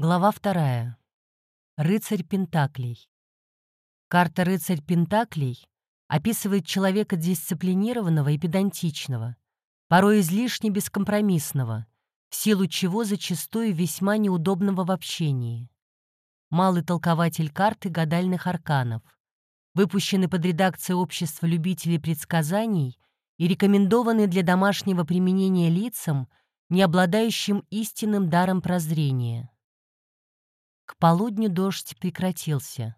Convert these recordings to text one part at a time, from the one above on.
Глава вторая. Рыцарь Пентаклей. Карта «Рыцарь Пентаклей» описывает человека дисциплинированного и педантичного, порой излишне бескомпромиссного, в силу чего зачастую весьма неудобного в общении. Малый толкователь карты гадальных арканов, выпущенный под редакцией Общества любителей предсказаний и рекомендованный для домашнего применения лицам, не обладающим истинным даром прозрения. К полудню дождь прекратился.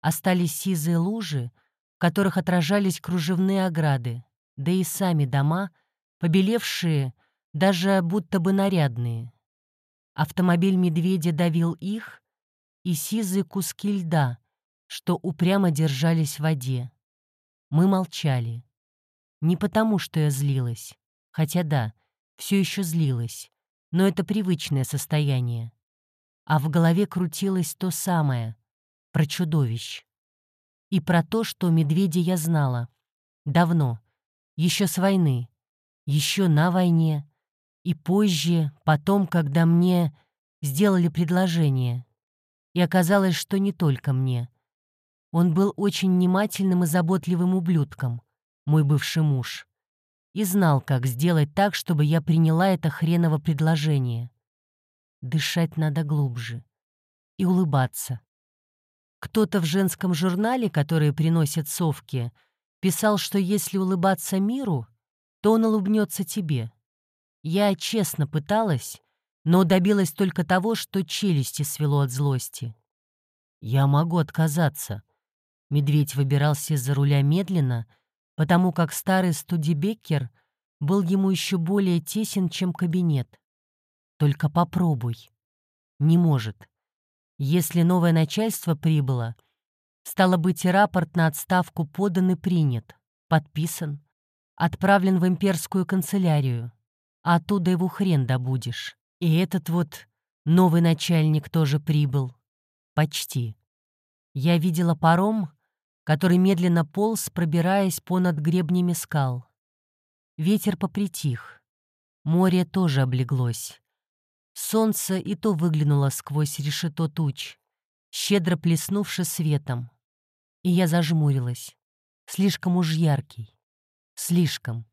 Остались сизые лужи, в которых отражались кружевные ограды, да и сами дома, побелевшие, даже будто бы нарядные. Автомобиль медведя давил их и сизые куски льда, что упрямо держались в воде. Мы молчали. Не потому, что я злилась, хотя да, все еще злилась, но это привычное состояние а в голове крутилось то самое — про чудовищ. И про то, что медведя я знала. Давно. Еще с войны. Еще на войне. И позже, потом, когда мне сделали предложение. И оказалось, что не только мне. Он был очень внимательным и заботливым ублюдком, мой бывший муж. И знал, как сделать так, чтобы я приняла это хреново предложение. Дышать надо глубже. И улыбаться. Кто-то в женском журнале, который приносят совки, писал, что если улыбаться миру, то он улыбнется тебе. Я честно пыталась, но добилась только того, что челюсти свело от злости. «Я могу отказаться». Медведь выбирался из-за руля медленно, потому как старый студибеккер был ему еще более тесен, чем кабинет. Только попробуй. Не может. Если новое начальство прибыло, стало быть, и рапорт на отставку подан и принят, подписан, отправлен в имперскую канцелярию, а оттуда его хрен добудешь. И этот вот новый начальник тоже прибыл. Почти. Я видела паром, который медленно полз, пробираясь понад гребнями скал. Ветер попритих. Море тоже облеглось. Солнце и то выглянуло сквозь решето туч, щедро плеснувши светом. И я зажмурилась. Слишком уж яркий. Слишком.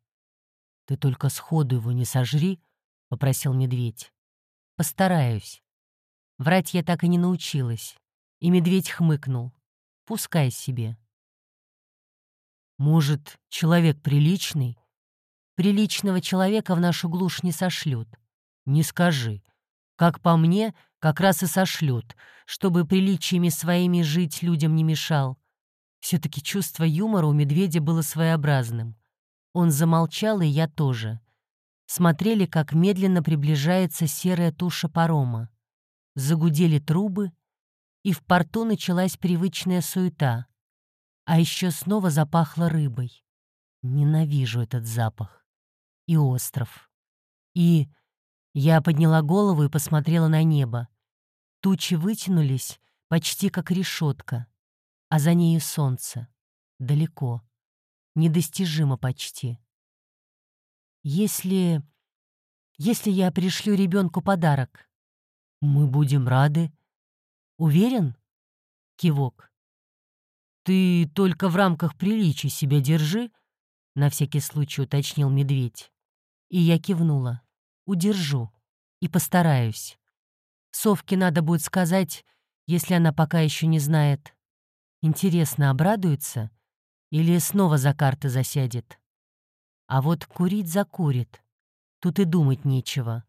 «Ты только сходу его не сожри», — попросил медведь. «Постараюсь». Врать я так и не научилась. И медведь хмыкнул. «Пускай себе». «Может, человек приличный?» «Приличного человека в нашу глушь не сошлют. Не скажи. Как по мне, как раз и сошлют, чтобы приличиями своими жить людям не мешал. Все-таки чувство юмора у медведя было своеобразным. Он замолчал, и я тоже. Смотрели, как медленно приближается серая туша парома. Загудели трубы, и в порту началась привычная суета. А еще снова запахло рыбой. Ненавижу этот запах. И остров. И я подняла голову и посмотрела на небо. Тучи вытянулись, почти как решетка, а за нею солнце. Далеко. Недостижимо почти. Если... Если я пришлю ребенку подарок, мы будем рады. Уверен? Кивок. Ты только в рамках приличий себя держи, на всякий случай уточнил медведь. И я кивнула удержу и постараюсь. Совке надо будет сказать, если она пока еще не знает. Интересно, обрадуется или снова за карты засядет? А вот курить закурит. Тут и думать нечего.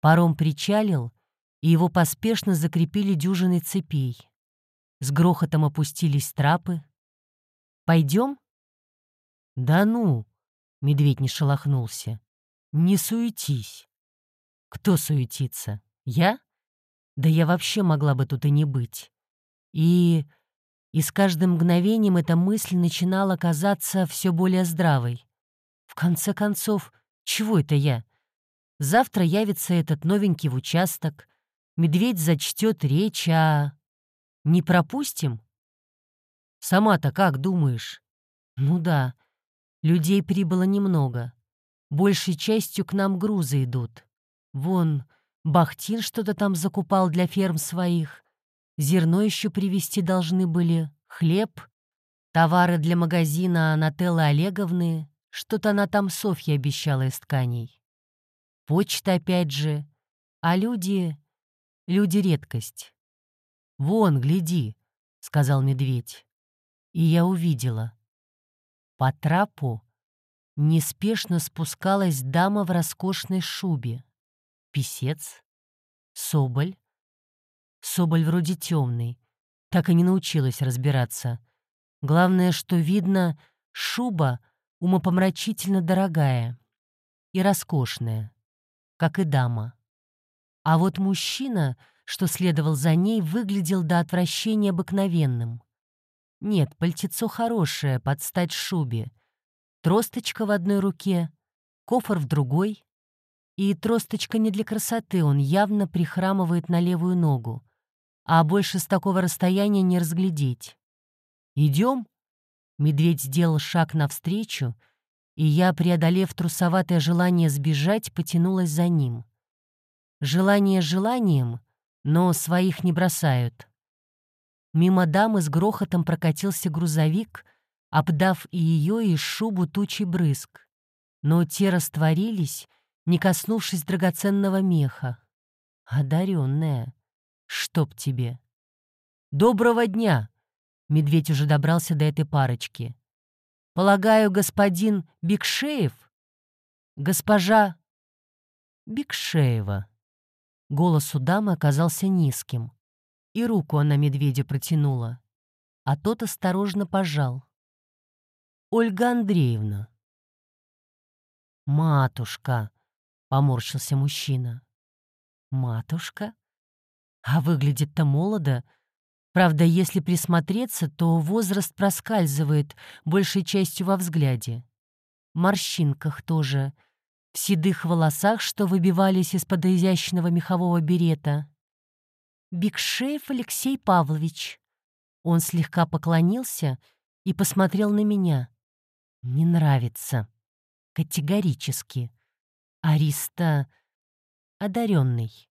Паром причалил, и его поспешно закрепили дюжиной цепей. С грохотом опустились трапы. «Пойдем?» «Да ну!» — медведь не шелохнулся. Не суетись. Кто суетится? Я? Да я вообще могла бы тут и не быть. И... И с каждым мгновением эта мысль начинала казаться все более здравой. В конце концов, чего это я? Завтра явится этот новенький в участок, медведь зачтет речь, а... Не пропустим? Сама-то как думаешь? Ну да, людей прибыло немного. Большей частью к нам грузы идут. Вон, Бахтин что-то там закупал для ферм своих. Зерно еще привезти должны были, хлеб, товары для магазина Нателлы Олеговны. Что-то она там Софье обещала из тканей. Почта опять же. А люди... Люди — редкость. «Вон, гляди», — сказал медведь. И я увидела. По трапу неспешно спускалась дама в роскошной шубе. Писец, соболь. Соболь вроде темный. Так и не научилась разбираться. Главное, что видно, шуба умопомрачительно дорогая и роскошная, как и дама. А вот мужчина, что следовал за ней, выглядел до отвращения обыкновенным. Нет, пальтецо хорошее, под стать шубе — Тросточка в одной руке, кофр в другой. И тросточка не для красоты, он явно прихрамывает на левую ногу. А больше с такого расстояния не разглядеть. «Идем?» Медведь сделал шаг навстречу, и я, преодолев трусоватое желание сбежать, потянулась за ним. Желание желанием, но своих не бросают. Мимо дамы с грохотом прокатился грузовик, обдав и ее, и шубу тучей брызг. Но те растворились, не коснувшись драгоценного меха. Одаренная, чтоб тебе. «Доброго дня!» Медведь уже добрался до этой парочки. «Полагаю, господин Бикшеев?» «Госпожа...» «Бикшеева». Голос у дамы оказался низким, и руку она медведя протянула, а тот осторожно пожал. Ольга Андреевна». «Матушка», — поморщился мужчина. «Матушка? А выглядит-то молодо. Правда, если присмотреться, то возраст проскальзывает большей частью во взгляде. В морщинках тоже, в седых волосах, что выбивались из-под изящного мехового берета. Бигшеев Алексей Павлович». Он слегка поклонился и посмотрел на меня. Не нравится. Категорически. Ариста одаренный.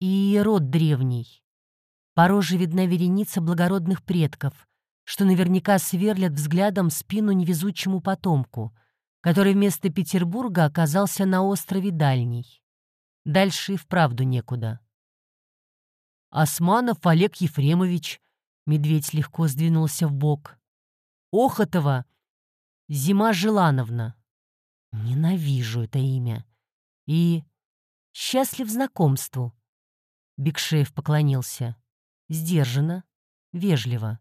И род древний. По роже видна вереница благородных предков, что наверняка сверлят взглядом спину невезучему потомку, который вместо Петербурга оказался на острове Дальний. Дальше и вправду некуда. «Османов Олег Ефремович», — медведь легко сдвинулся в бок. «Охотова Зима Желановна. Ненавижу это имя. И счастлив знакомству. Бекшеев поклонился. Сдержанно, вежливо.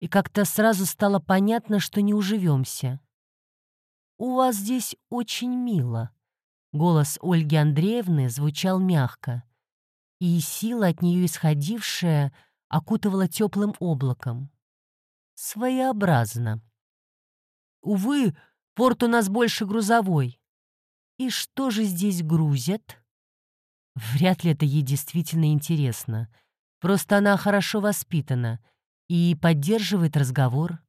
И как-то сразу стало понятно, что не уживемся. «У вас здесь очень мило», — голос Ольги Андреевны звучал мягко, и сила от нее исходившая окутывала теплым облаком. «Своеобразно», Увы, порт у нас больше грузовой. И что же здесь грузят? Вряд ли это ей действительно интересно. Просто она хорошо воспитана и поддерживает разговор.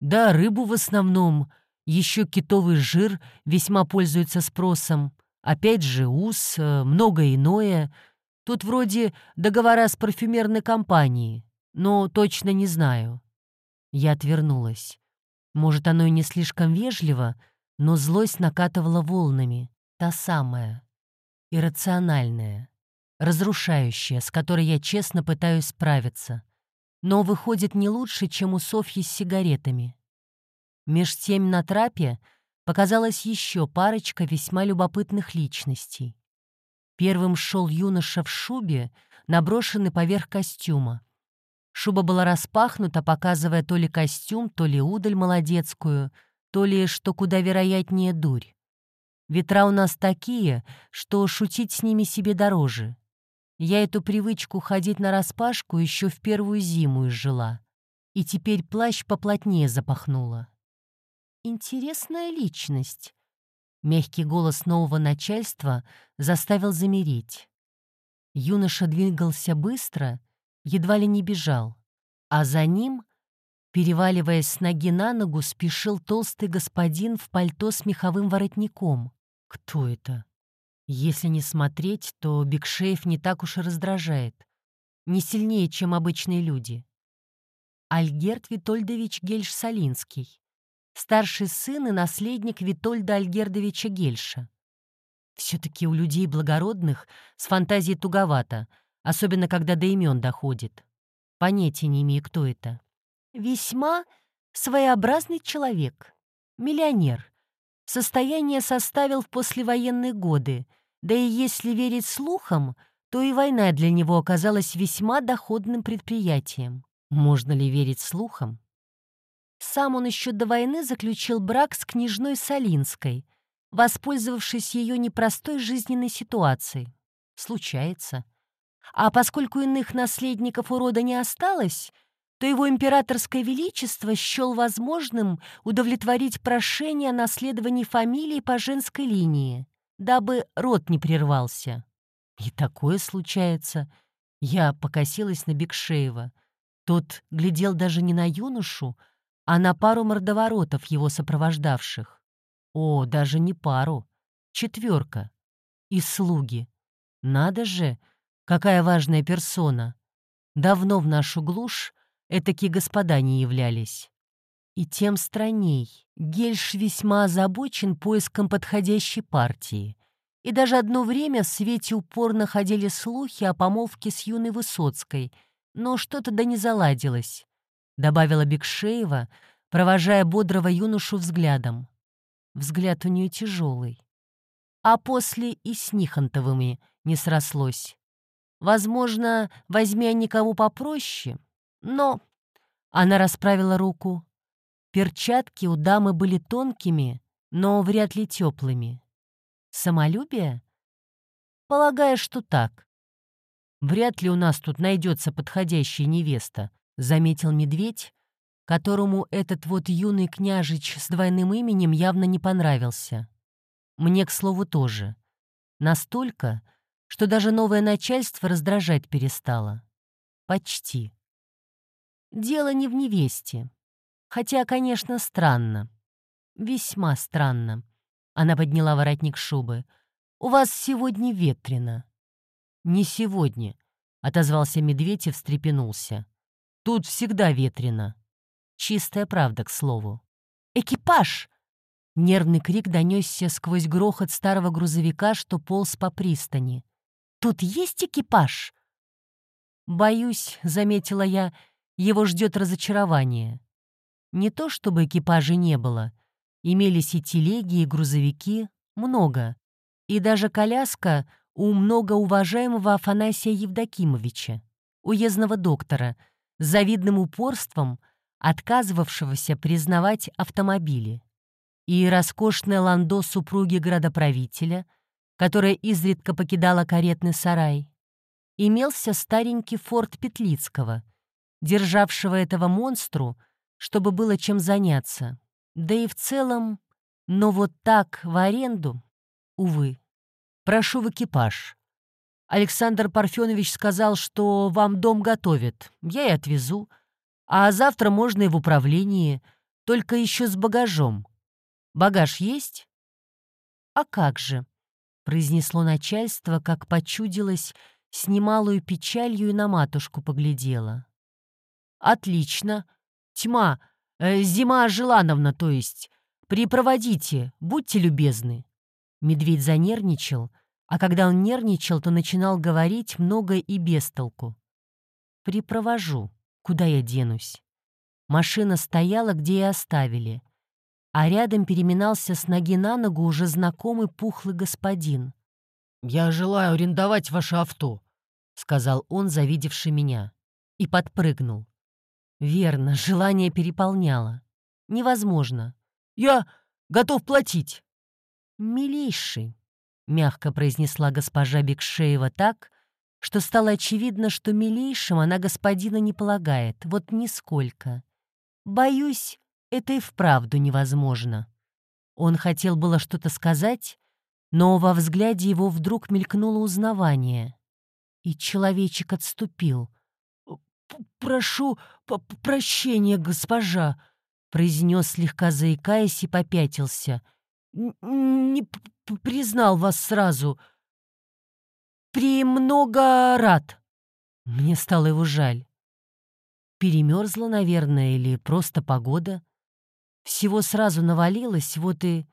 Да, рыбу в основном, еще китовый жир весьма пользуется спросом. Опять же, ус, э, многое иное. Тут вроде договора с парфюмерной компанией, но точно не знаю. Я отвернулась. Может, оно и не слишком вежливо, но злость накатывала волнами. Та самая. Иррациональная. Разрушающая, с которой я честно пытаюсь справиться. Но выходит не лучше, чем у Софьи с сигаретами. Меж тем на трапе показалась еще парочка весьма любопытных личностей. Первым шел юноша в шубе, наброшенный поверх костюма. Шуба была распахнута, показывая то ли костюм, то ли удаль молодецкую, то ли, что куда вероятнее, дурь. Ветра у нас такие, что шутить с ними себе дороже. Я эту привычку ходить на распашку еще в первую зиму изжила. И теперь плащ поплотнее запахнула. Интересная личность. Мягкий голос нового начальства заставил замереть. Юноша двигался быстро, едва ли не бежал, а за ним, переваливаясь с ноги на ногу, спешил толстый господин в пальто с меховым воротником. Кто это? Если не смотреть, то Бекшеев не так уж и раздражает. Не сильнее, чем обычные люди. Альгерт Витольдович Гельш-Солинский. Старший сын и наследник Витольда Альгердовича Гельша. Все-таки у людей благородных с фантазией туговато, особенно когда до имен доходит. Понятия не имею, кто это. Весьма своеобразный человек. Миллионер. Состояние составил в послевоенные годы, да и если верить слухам, то и война для него оказалась весьма доходным предприятием. Можно ли верить слухам? Сам он еще до войны заключил брак с княжной Солинской, воспользовавшись ее непростой жизненной ситуацией. Случается. А поскольку иных наследников у рода не осталось, то его императорское величество счел возможным удовлетворить прошение о наследовании фамилии по женской линии, дабы род не прервался. И такое случается. Я покосилась на Бекшеева. Тот глядел даже не на юношу, а на пару мордоворотов его сопровождавших. О, даже не пару. Четверка. И слуги. Надо же, какая важная персона. Давно в нашу глушь этакие господа не являлись. И тем странней. Гельш весьма озабочен поиском подходящей партии. И даже одно время в свете упорно ходили слухи о помолвке с юной Высоцкой, но что-то да не заладилось, — добавила Бекшеева, провожая бодрого юношу взглядом. Взгляд у нее тяжелый. А после и с Нихонтовыми не срослось. Возможно, возьми они кого попроще, но... Она расправила руку. Перчатки у дамы были тонкими, но вряд ли теплыми. Самолюбие? Полагаю, что так. Вряд ли у нас тут найдется подходящая невеста, заметил медведь, которому этот вот юный княжич с двойным именем явно не понравился. Мне, к слову, тоже. Настолько, что даже новое начальство раздражать перестало. Почти. Дело не в невесте. Хотя, конечно, странно. Весьма странно. Она подняла воротник шубы. «У вас сегодня ветрено». «Не сегодня», — отозвался медведь и встрепенулся. «Тут всегда ветрено». Чистая правда, к слову. «Экипаж!» Нервный крик донесся сквозь грохот старого грузовика, что полз по пристани. «Тут есть экипаж?» «Боюсь», — заметила я, — «его ждет разочарование». Не то чтобы экипажа не было. Имелись и телеги, и грузовики, много. И даже коляска у многоуважаемого Афанасия Евдокимовича, уездного доктора, с завидным упорством, отказывавшегося признавать автомобили. И роскошное ландо супруги градоправителя, которая изредка покидала каретный сарай. Имелся старенький форт Петлицкого, державшего этого монстру чтобы было чем заняться. Да и в целом, но вот так, в аренду, увы. Прошу в экипаж. Александр Парфенович сказал, что вам дом готовят. Я и отвезу. А завтра можно и в управлении, только еще с багажом. Багаж есть? А как же? Произнесло начальство, как почудилось, с немалую печалью и на матушку поглядело. «Отлично. Тьма, э, Зима Желановна, то есть. Припроводите, будьте любезны». Медведь занервничал, а когда он нервничал, то начинал говорить много и без толку. «Припровожу. Куда я денусь?» Машина стояла, где и оставили. А рядом переминался с ноги на ногу уже знакомый пухлый господин. «Я желаю арендовать ваше авто», — сказал он, завидевший меня. И подпрыгнул. Верно, желание переполняло. Невозможно. «Я готов платить!» «Милейший», — мягко произнесла госпожа Бекшеева так, что стало очевидно, что милейшим она господина не полагает, вот нисколько. «Боюсь, это и вправду невозможно». Он хотел было что-то сказать, но во взгляде его вдруг мелькнуло узнавание. И человечек отступил, «Прошу прощения, госпожа», — произнес слегка заикаясь и попятился. «Не признал вас сразу. «Премного рад». Мне стало его жаль. Перемерзла, наверное, или просто погода. Всего сразу навалилось, вот и...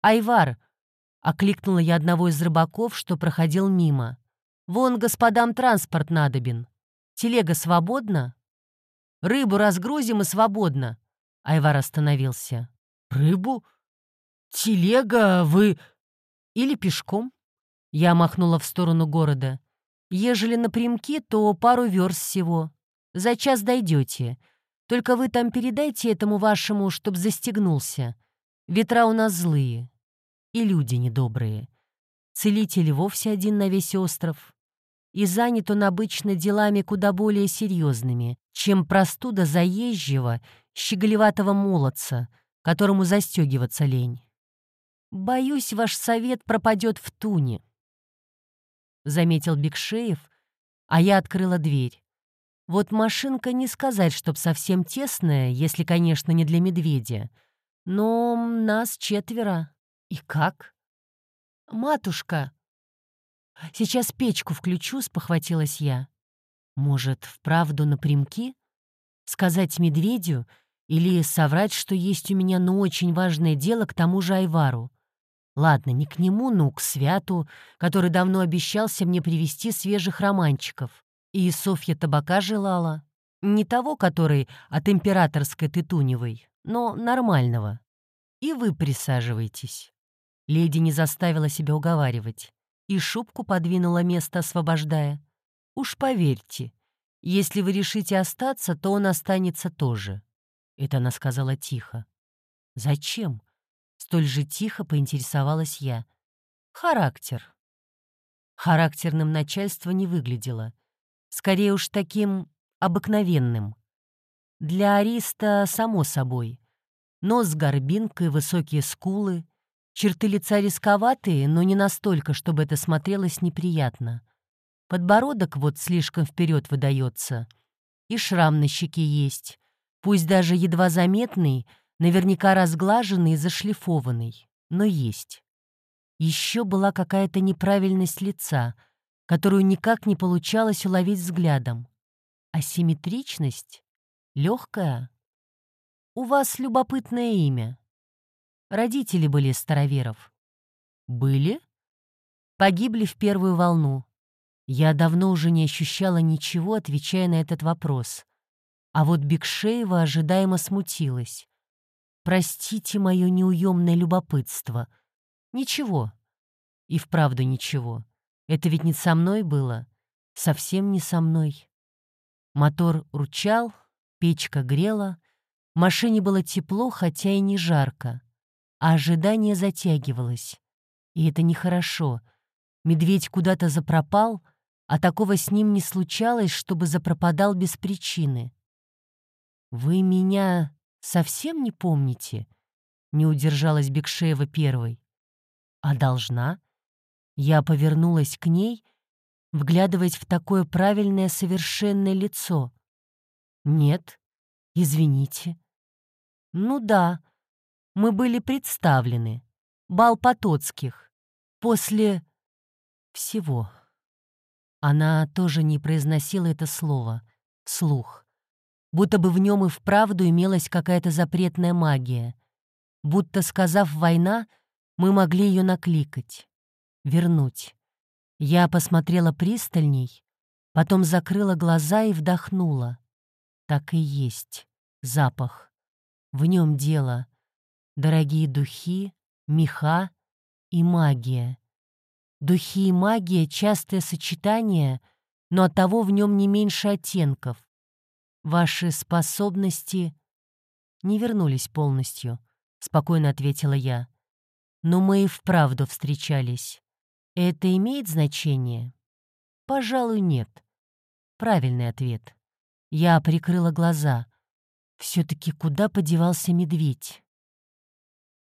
«Айвар!» — окликнула я одного из рыбаков, что проходил мимо. «Вон господам транспорт надобен. Телега свободна?» «Рыбу разгрузим и свободно!» Айвар остановился. «Рыбу? Телега? Вы...» «Или пешком?» Я махнула в сторону города. «Ежели напрямки, то пару верст всего. За час дойдете. Только вы там передайте этому вашему, чтоб застегнулся. Ветра у нас злые. И люди недобрые. Целитель вовсе один на весь остров. И занят он обычно делами куда более серьезными, чем простуда заезжего, щеголеватого молодца, которому застегиваться лень. Боюсь, ваш совет пропадет в туне. Заметил Бекшеев, а я открыла дверь. Вот машинка не сказать, чтоб совсем тесная, если, конечно, не для медведя. Но нас четверо. И как? Матушка! Сейчас печку включу, спохватилась я. Может, вправду напрямки? Сказать медведю или соврать, что есть у меня, ну, очень важное дело к тому же Айвару? Ладно, не к нему, но к Святу, который давно обещался мне привезти свежих романчиков. И Софья табака желала. Не того, который от императорской Тытуневой, но нормального. И вы присаживайтесь. Леди не заставила себя уговаривать. И шубку подвинула место, освобождая. Уж поверьте, если вы решите остаться, то он останется тоже. Это она сказала тихо. Зачем? Столь же тихо поинтересовалась я. Характер. Характерным начальство не выглядело. Скорее уж таким обыкновенным. Для Ариста, само собой. Нос с горбинкой, высокие скулы. Черты лица рисковатые, но не настолько, чтобы это смотрелось неприятно. Подбородок вот слишком вперед выдается. И шрам на щеке есть. Пусть даже едва заметный — наверняка разглаженный и зашлифованный, но есть. Еще была какая-то неправильность лица, которую никак не получалось уловить взглядом. Асимметричность? Легкая? У вас любопытное имя. Родители были староверов. Были? Погибли в первую волну. Я давно уже не ощущала ничего, отвечая на этот вопрос. А вот Бекшеева ожидаемо смутилась. Простите мое неуемное любопытство. Ничего. И вправду ничего. Это ведь не со мной было. Совсем не со мной. Мотор ручал, печка грела. Машине было тепло, хотя и не жарко. А ожидание затягивалось. И это нехорошо. Медведь куда-то запропал, а такого с ним не случалось, чтобы запропадал без причины. «Вы меня совсем не помните?» — не удержалась Бекшеева первой. «А должна?» Я повернулась к ней, вглядываясь в такое правильное совершенное лицо. «Нет, извините». «Ну да, мы были представлены. Бал Потоцких. После всего». Она тоже не произносила это слово вслух будто бы в нем и вправду имелась какая-то запретная магия. Будто, сказав «война», мы могли ее накликать, вернуть. Я посмотрела пристальней, потом закрыла глаза и вдохнула. Так и есть запах. В нем дело. Дорогие духи, меха и магия. Духи и магия — частое сочетание, но оттого в нем не меньше оттенков. «Ваши способности не вернулись полностью», — спокойно ответила я. «Но мы и вправду встречались. Это имеет значение?» «Пожалуй, нет». Правильный ответ. Я прикрыла глаза. Все-таки куда подевался медведь?